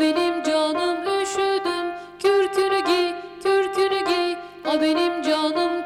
Benim canım üşüdüm. Kürkünü giy kürkünü giy. A benim canım